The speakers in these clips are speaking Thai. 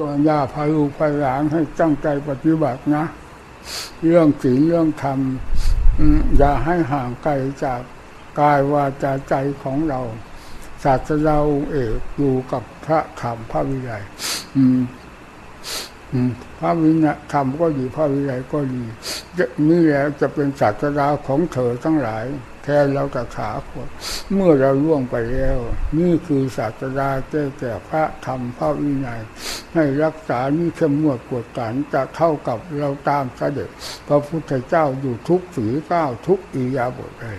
ก็ย่าพาลูกพาหลานให้ตั้งใจปฏิบัตินะ เรื่องศีลเรื่องธรรมอย่าให้ห่างไกลจากกายวาจาใจของเรา ศาสดาองค์เอกอยู่กับพระธรรมพระวิรัยพระวินัยธรรมก็ดีพระวิรัยก็ดีนี่แหละจะเป็นศาสดาของเธอทั้งหลาย แทนเราตถาคตเมื่อเราล่วงไปแล้ว นี่คือศาสดาแก้แก่พระธรรมพระวินัย ให้รักษานี่เข้มงวดกวดขันจะเท่ากับเราตามเสด็จพระพุทธเจ้าอยู่ทุกฝีก้าวทุกอิยาบทเลย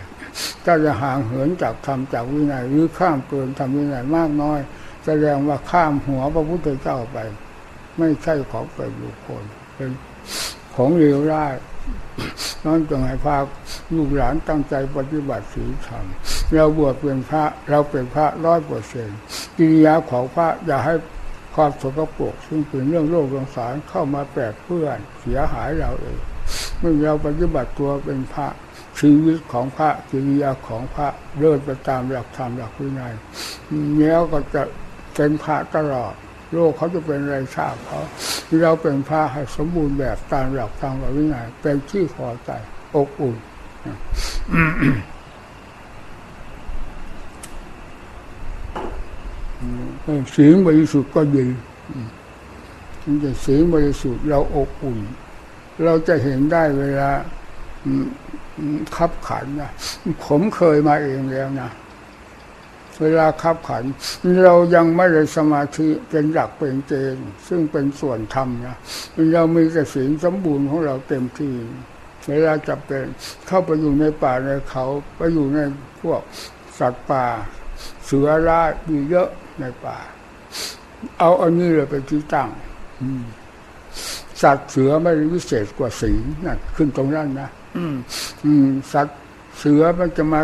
ถ้าจะห่างเหินจากธรรมจากวินัยหรือข้ามเกินธรรมวินัยมากน้อย แสดงว่าข้ามหัวพระพุทธเจ้าไป ไม่ใช่ของเป็นบุคคลเป็นของเลวร้ายน้องจงให้พาลูกหลานตั้งใจปฏิบัติศีลธรรมเราบวชเป็นพระเราเป็นพระร้อยเปอร์เซ็นต์กิริยาของพระอย่าให้ ความสกปรกซึ่งเป็นเรื่องโลกสงสารเข้ามาแปดเพื่อนเสียหายเราเองเมื่อเราปฏิบัติตัวเป็นพระชีวิตของพระกิริยาของพระเดินไปตามหลักธรรมหลักวินัยแล้วก็จะเป็นพระตลอด โลกเขาจะเป็นไรทราบเขาเราเป็นพระให้สมบูรณ์แบบตามหลักตามหลักวินัยเป็นที่พอใจอบอุ่น สีงบริสุทธิ์ก็ดีมันจะสีงบริสุทธิ์เราอบอุ่น เราจะเห็นได้เวลาขับขันนะผมเคยมาเองแล้วนะเวลาขับขัน เรายังไม่ได้สมาธิเป็นหลักเป็นเกณฑ์ซึ่งเป็นส่วนธรรมนะเรามีกระสีสมบูรณ์ของเราเต็มที่เวลาจะเป็นเข้าไปอยู่ในป่าในเขา ไปอยู่ในพวกสัตว์ป่า เสือร้ายมีเยอะ ในป่า เอาอันนี้เลยไปที่ตั้งสัตว์เสือไม่วิเศษกว่าสีนั่นขึ้นตรงนั้นนะอืมอืมสัตว์เสือมันจะมา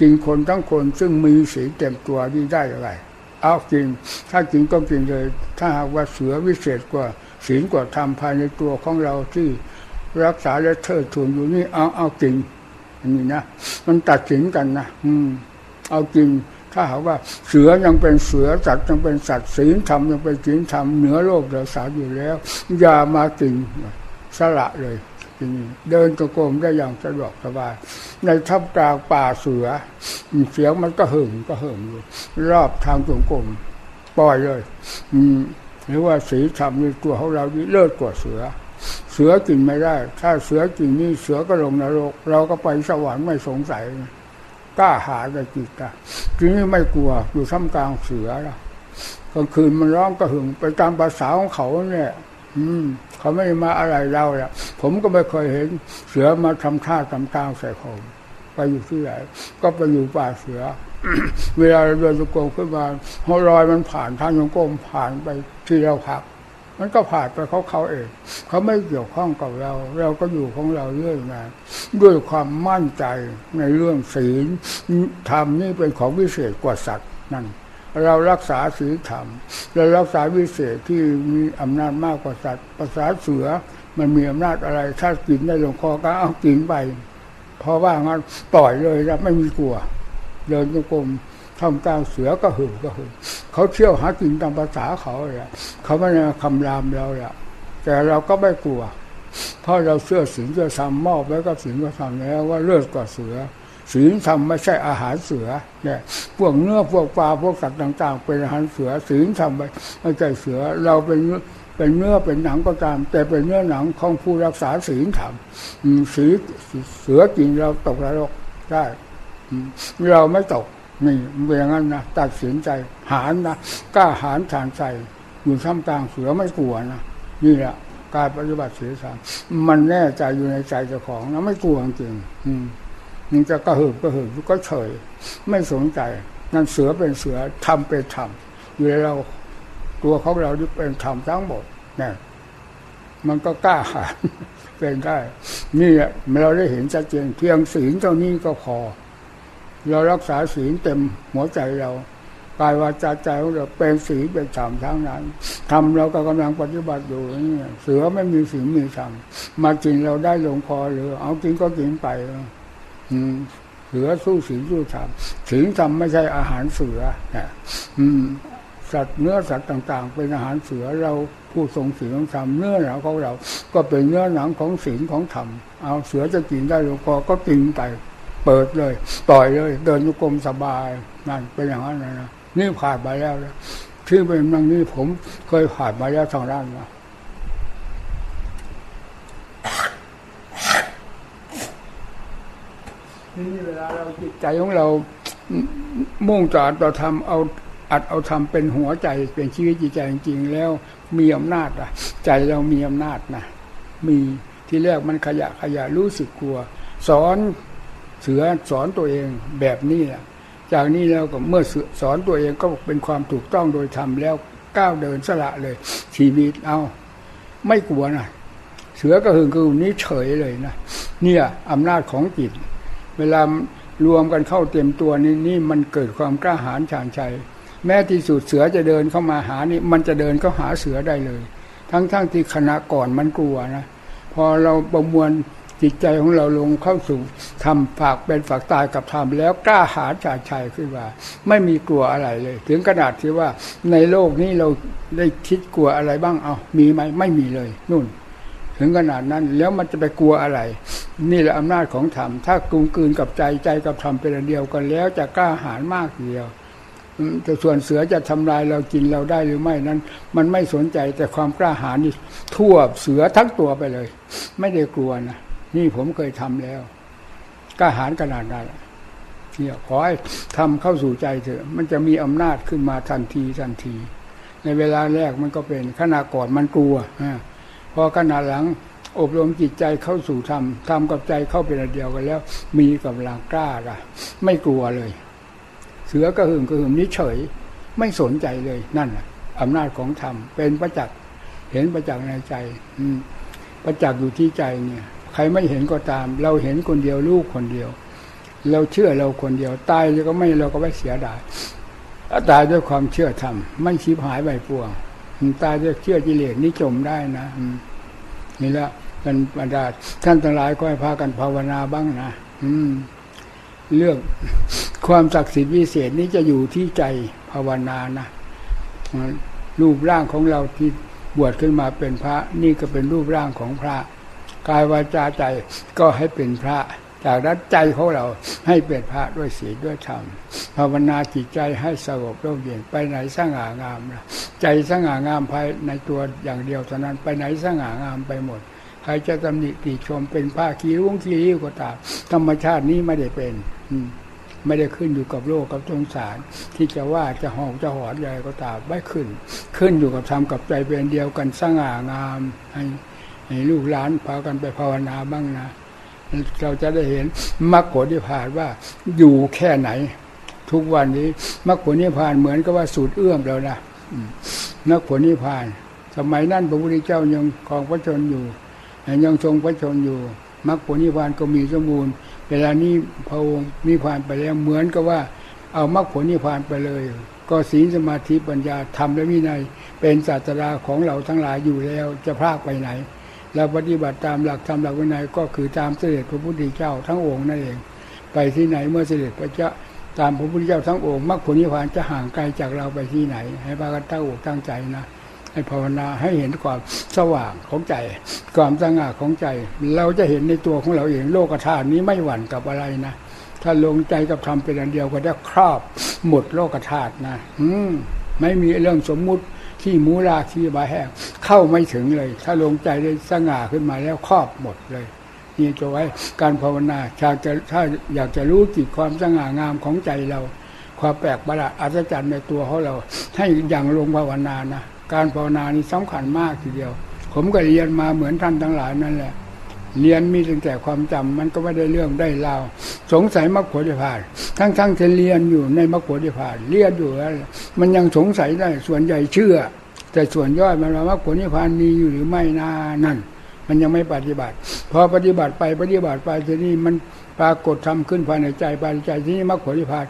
กินคนทั้งคน ซึ่งมีสีเต็มตัวนี่ได้อะไร เอากิน ถ้ากินก็กินเลย ถ้าหากว่าเสือวิเศษกว่าศีลกว่าธรรมภายในตัวของเราที่รักษาและเทิดทูนอยู่นี่เอาเอากินอันนี้นะมันตัดสินกันนะอืม เอากิน ถ้าหากว่าเสือยังเป็นเสือสัตว์ยังเป็นสัตว์ศีลธรรมยังเป็นศีลธรรมเหนือโลกเราสาอยู่แล้ว อย่ามากินสละเลยทีนี้เดินกระโกมได้อย่างสะดวกสบาย ในทับกลางป่าเสือ เสียงมันก็หึงก็หึงอยู่รอบทางจงกรมปล่อยเลย อืมหรือว่าสีธรรมในตัวของเราดีเลิศกว่าเสือ เสือกินไม่ได้ ถ้าเสือกินนี่เสือก็ลงนรก เราก็ไปสวรรค์ไม่สงสัยกล้าหาในจิตอะ ทีนี้ไม่กลัวอยู่ท่ามกลางเสือละกลางคืนมันร้องกระหึ่งไปตามภาษาของเขาเนี่ย อืม เขาไม่มาอะไรเราเนี่ยผมก็ไม่เคยเห็นเสือมาทำท่าทำทางใส่ผมไปอยู่ที่ไหนก็ไปอยู่ป่าเสือ เวลาเดินตะโกนขึ้นมาหอรอยมันผ่านทางยงกลมผ่านไปที่เราพัก มันก็ผ่านไปเขาเขาเอง เขาไม่เกี่ยวข้องกับเรา เราก็อยู่ของเราเรื่อยมาด้วยความมั่นใจในเรื่องศีลธรรมนี่เป็นของวิเศษกว่าสัตว์นั่นเรารักษาศีลธรรมเรารักษาวิเศษที่มีอำนาจมากกว่าสัตว์ภาษาเสือมันมีอำนาจอะไร ถ้ากินได้ลงคอก็เอากินไป เพราะว่างั้นปล่อยเลยแล้วไม่มีกลัว เดินจงกรม ทำกลางเสือก็หึงก็หึงเขาเที่ยวหากินตามภาษาเขาเลยเขาไม่ได้คำรามเราแหละแต่เราก็ไม่กลัว เพราะเราเชื่อศีลเชื่อธรรมมอบไว้กับศีลกับธรรมแล้วว่าเลิศกว่าเสือศีลธรรมไม่ใช่อาหารเสือเนี่ยพวกเนื้อพวกปลาพวกสัตว์ต่าง ๆ เป็นอาหารเสือศีลธรรมไม่ใช่เสือเราเป็นเป็นเนื้อเป็นหนังก็ตาม แต่เป็นเนื้อหนังของผู้รักษาศีลธรรมศีลเสือกินเราตกนรกได้เราไม่ตก นี่เป็นอย่างนั้นนะตัดสินใจ หารนะกล้าหารทานใจอยู่ท่ามกลางเสือไม่กลัวนะนี่แหละการปฏิบัติศีลธรรมมันแน่ใจอยู่ในใจเจ้าของนะไม่กลัวจริงอืมมันจะกระหึ่มกระหึ่มก็เฉย ไม่สนใจนั่นเสือเป็นเสือทำเป็นทำอยู่ในเราตัวของเราที่เป็นธรรมทั้งหมดเนี่ยมันก็กล้าหาญเป็นได้นี่เราได้เห็นชัดเจนเพียงศีลเท่านี้ก็พอ เรารักษาศีลเต็มหัวใจเรากายวาจาใจของเราเป็นศีลเป็นธรรมทั้งนั้นทำเราก็กำลังปฏิบัติอยู่นี่เสือไม่มีศีลมีธรรมมากินเราได้ลงคอหรือ เอากินก็กินไปเสือสู้ศีลสู้ธรรมศีลธรรมไม่ใช่อาหารเสือนะสัตว์เนื้อสัตว์ต่าง ๆ เป็นอาหารเสือเราผู้ทรงศีลธรรมเนื้อหนังของเรา ก็เป็นเนื้อหนังของศีลของธรรมเอาเสือจะกินได้ลงพ่อก็กินไป เปิดเลย ต่อยเลย เดินยุกรมสบายนั่นเป็นอย่างนั้นนะนี่ผ่านมาแล้วนะที่เป็นอย่างนี้ผมเคยผ่านมาแล้วทางด้านนะนี่เวลาเราจิตใจของเรา มุ่งจอดเราทำเอาอัดเอาทำเป็นหัวใจเป็นชีวิตจิตใจจริงๆแล้วมีอำนาจอะใจเรามีอำนาจนะมีที่แรกมันขยะขยะรู้สึกกลัว สอน เสือสอนตัวเองแบบนี้แหละจากนี้แล้วก็เมื่อสอนตัวเองก็เป็นความถูกต้องโดยธรรมแล้วก้าวเดินสละเลย ชีวิตเอา ไม่กลัวนะเสือก็คือคือนี้เฉยเลยนะเนี่ยอำนาจของจิต เวลารวมกันเข้าเต็มตัวนี่นี่มันเกิดความกล้าหาญชาญชัย แม้ที่สุดเสือจะเดินเข้ามาหานี่ มันจะเดินเข้าหาเสือได้เลย ทั้งๆทที่ขณะก่อนมันกลัวนะพอเราประมวล จิตใจของเราลงเข้าสู่ทำฝากเป็นฝากตายกับธรรมแล้วกล้าหาญชาชัยขึ้นว่าไม่มีกลัวอะไรเลย ถึงขนาดที่ว่าในโลกนี้เราได้คิดกลัวอะไรบ้างเอามีไหมไม่มีเลยนู่น ถึงขนาดนั้นแล้วมันจะไปกลัวอะไร นี่แหละอำนาจของธรรมถ้ากลุมกลืนกับใจใจกับธรรมเป็นอันเดียวกันแล้วจะกล้าหาญมากทีเดียวแต่ส่วนเสือจะทำลายเรากินเราได้หรือไม่นั้น มันไม่สนใจแต่ความกล้าหาญนี่ทั่วเสือทั้งตัวไปเลย ไม่ได้กลัวนะ นี่ผมเคยทำแล้วกล้าหาญขนาดนั้นเนี่ยขอให้ทำเข้าสู่ใจเถอะ มันจะมีอำนาจขึ้นมาทันทีทันที ในเวลาแรกมันก็เป็นขณะก่อนมันกลัวพอขณะหลังอบรมจิตใจเข้าสู่ธรรมธรรมกับใจเข้าเป็นอันเดียวกันแล้ว มีกำลังกล้าละไม่กลัวเลย เสือกระหึ่มกระหึ่มนี้เฉย ไม่สนใจเลยนั่นอำนาจของธรรมเป็นประจักษ์เห็นประจักษ์ในใจ อืประจักษ์อยู่ที่ใจเนี่ย ใครไม่เห็นก็ตาม เราเห็นคนเดียวลูกคนเดียว เราเชื่อเราคนเดียว ตายก็ไม่เราก็ไม่เสียดายตายด้วยความเชื่อธรรมไม่ชิบหายใบปวงตายด้วยเชื่อกิเลสนี่จมได้นะนี่ละกันบรรดาท่านทั้งหลายก็ให้พากันภาวนาบ้างนะอืม เรื่องความศักดิ์สิทธิ์วิเศษนี้จะอยู่ที่ใจภาวนานะรูปร่างของเราที่บวชขึ้นมาเป็นพระ นี่ก็เป็นรูปร่างของพระ กายวาจาใจก็ให้เป็นพระ จากนั้นใจของเราให้เป็นพระด้วยศีลด้วยธรรมภาวนาจิตใจให้สงบร่มเย็นไปไหนสง่างามนะใจสง่างามภายในตัวอย่างเดียวเท่านั้นไปไหนสง่างามไปหมดใครจะตำหนิติชมเป็นผ้าขี้รุ้งขี้ริ้วก็ตามธรรมชาตินี้ไม่ได้เป็น อืไม่ได้ขึ้นอยู่กับโลกกับสงสาร ที่จะว่าจะหอกจะหอนใหญ่ก็ตามไม่ขึ้น ขึ้นอยู่กับธรรมกับใจเป็นเดียวกันสง่างามให้ ลูกหลานพากันไปภาวนาบ้างนะ เราจะได้เห็นมรรคผลนิพพานว่าอยู่แค่ไหน ทุกวันนี้มรรคผลนิพพานเหมือนกับว่าสูตรเอื้อมแล้วนะนักผลนิพพาน สมัยนั้นพระพุทธเจ้ายังครองพระชนอยู่ยังทรงพระชนอยู่มรรคผลนิพพานก็มีสมบูรณ์เวลานี้พระองค์นิพพานไปแล้วเหมือนกับว่าเอามรรคผลนิพพานไปเลย ก็ศีลสมาธิปัญญาธรรมและวินัย เป็นศาสตราของเราทั้งหลายอยู่แล้วจะพลากไปไหน เราปฏิบัติตามหลักธรรมหลักวินัยก็คือตามเสด็จพระพุทธเจ้าทั้งองค์นั่นเอง ไปที่ไหนเมื่อเสด็จพระเจ้าตามพระพุทธเจ้าทั้งองค์มรรคผลนิพพานจะห่างไกลจากเราไปที่ไหน ให้พากันตั้งอกตั้งใจนะให้ภาวนาให้เห็นความสว่างของใจ ความสง่าของใจ เราจะเห็นในตัวของเราเองโลกธาตุนี้ไม่หวั่นกับอะไรนะถ้าลงใจกับธรรมเป็นอันเดียวก็ได้ครอบหมดโลกธาตุนะ อืมไม่มีเรื่องสมมุติ ที่มูราที่บาแห้งเข้าไม่ถึงเลย ถ้าลงใจได้สง่าขึ้นมาแล้วครอบหมดเลยนี่จะไว้การภาวนาชาจะถ้าอยากจะรู้จิตความสง่างามของใจเรา ความแปลกประหลาดอัศจรรย์ในตัวของเรา ให้อย่างลงภาวนานะการภาวนานี่สำคัญมากทีเดียว ผมก็เรียนมาเหมือนท่านทั้งหลายนั่นแหละ เรียนมีตั้งแต่ความจำมันก็ไม่ได้เรื่องได้ราวสงสัยมรรคผลผ่านทั้งๆทที่เรียนอยู่ในมรรคผลผ่านเรียนอยู่แล้วมันยังสงสัยได้ส่วนใหญ่เชื่อ แต่ส่วนย่อยมันว่ามรรคผลนิพพานมีอยู่หรือไม่นานั่น มันยังไม่ปฏิบัติ พอปฏิบัติไปปฏิบัติไปทีนี้มันปรากฏทำขึ้นภายในใจภายในใจที่นี้มรรคผลนิพพาน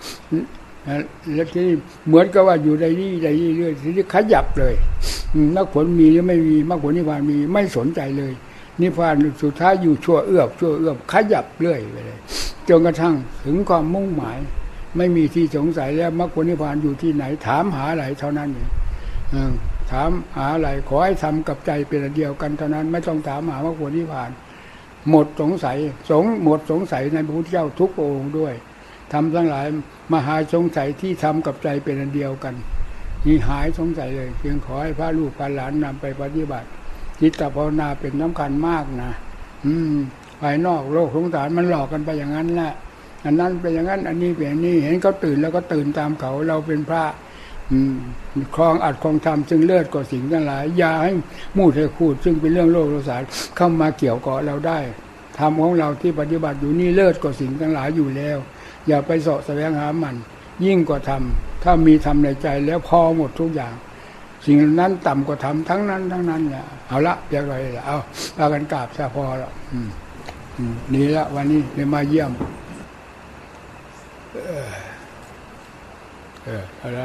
แล้วที่เหมือนกับว่าอยู่ในนี้ในนี้เรื่อยทีนี้ขยับเลยมรรคผลมีหรือไม่มีมรรคผลนิพพานมีไม่สนใจเลย นิพพานสุดท้ายอยู่ชั่วเอื้อบชั่วเอื้อบขยับเรื่อยไปเลยจนกระทั่งถึงความมุ่งหมาย ไม่มีที่สงสัยแล้วมรรคผลนิพพานอยู่ที่ไหน ถามหาอะไรเท่านั้นเองถามหาอะไรขอให้ทำกับใจเป็นเดียวกันเท่านั้น ไม่ต้องถามหามรรคผลนิพพาน หมดสงสัยสงหมดสงสัยในพระพุทธเจ้าทุกองค์ด้วยทำทั้งหลายมหาสงสัยที่ทำกับใจเป็นเดียวกันนี่หายสงสัยเลยเพียงขอให้พระลูกพระหลานนำไปปฏิบัติ จิตภาวนาเป็นสำคัญมากนะอืมภายนอกโลกสงสารมันหลอกกันไปอย่างนั้นแหละอันนั้นเป็นอย่างนั้น อันนี้เป็นอย่างนี้เห็นเขาตื่นแล้วก็ตื่นตามเขาเราเป็นพระคลองอัดคลองทำซึ่งเลิศกว่าสิ่งทั้งหลายยาให้มูดให้คูด ซึ่งเป็นเรื่องโลกโลสารเข้ามาเกี่ยวเกาะเราได้ทำของเราที่ปฏิบัติอยู่นี่เลิศกว่าสิ่งทั้งหลายอยู่แล้ว อย่าไปเสาะแสวงหามัน ยิ่งกว่าทำถ้ามีทำในใจแล้วพอหมดทุกอย่าง สิ่งนั้นต่ำกว่าทำทั้งนั้นทั้งนั้นแหละเอาละเรียบร้อยละเอาพากันกราบซะพอละนี่ละวันนี้เลยมาเยี่ยม เออ เออเอาละ